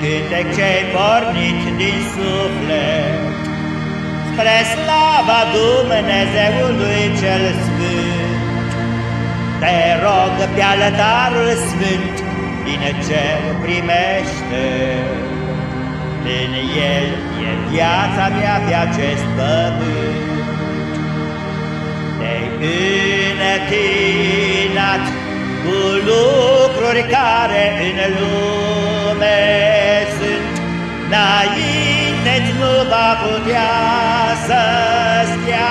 Un cântec ce-ai pornit din suflet. Spre slava Dumnezeului cel Sfânt. Te rog pe altarul sfânt Din cer primește În el e viața mea pe acest pământ. Te-ai înătinat cu lucruri care în lume sunt, Înainte-ți nu va putea să stea,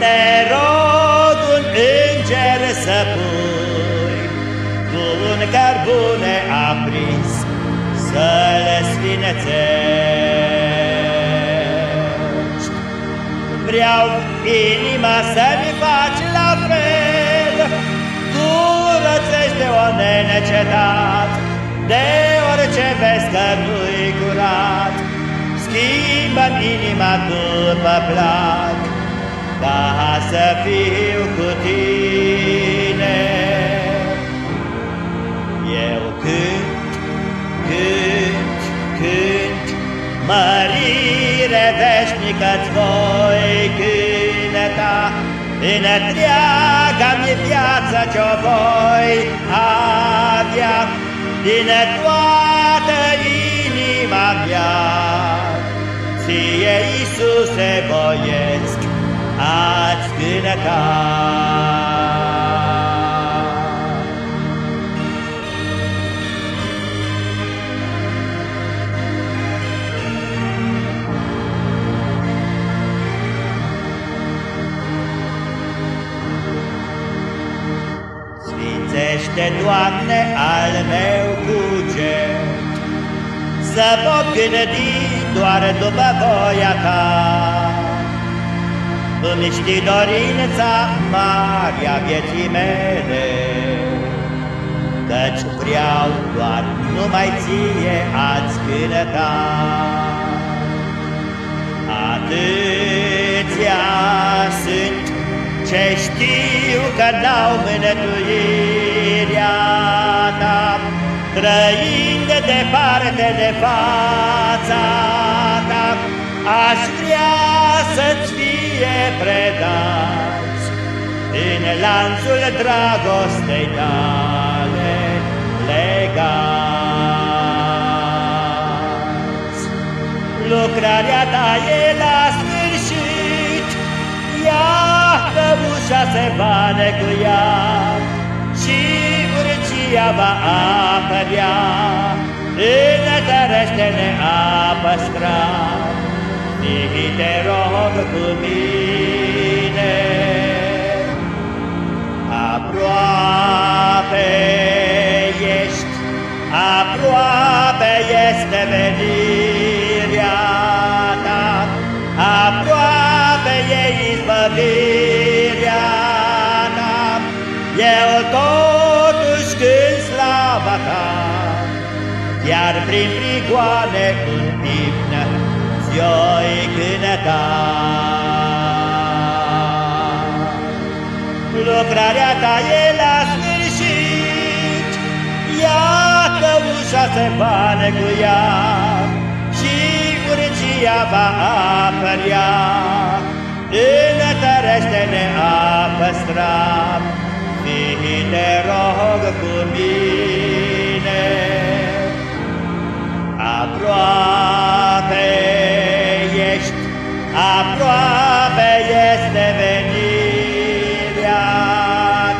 Te rog un înger să pui, Cu un cărbune aprins să le sfinățești. Vreau inima să-mi faci la fel, Curățește-o nenecetat, De orice vezi că nu-i curat, Schimbă-mi inima după plac, Ca să fiu cu tine. Eu cânt, cânt, cânt, Mărire veșnică-ți voi cânta, În întreaga-mi viață ce-o voi avea, Din toată inima mea, Ție, Iisuse, voiesc a-ți cânta. Sfințește, Doamne, al meu cuget, Să pot gândi doar după voia Ta. Îmi știi dorința mare a vieții mele, Căci vreau doar numai Ție ați cânta. Atâția sunt ce știu că n-au mânătuirea ta, Trăind departe de fața ta, Aș vrea să-ți fie predați În lanțul dragostei tale legați. Lucrarea ta e la sfârșit, Iată ușa se va necuia Și urgia va apărea, Înătărește-ne a păstra, Nihi te rog cu mine. Aproape ești, aproape este venirea ta, Aproape e izbăvirea totuși când slava ta, Iar prin prigoane în imnă ți-oi cânta. Lucrarea ta e la sfârșit, Iată ușa se va neguia Și urgia va apărea, Înătărește-ne a păstra, Fii te rog cu mine. Aproape ești, aproape este venirea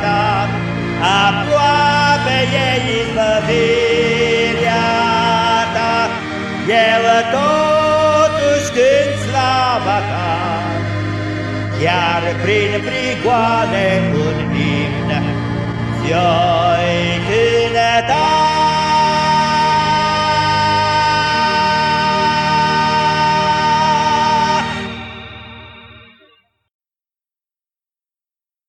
ta, Aproape e izbăvirea ta, Eu totuși Chiar prin prigoane un imn Ți-oi cânta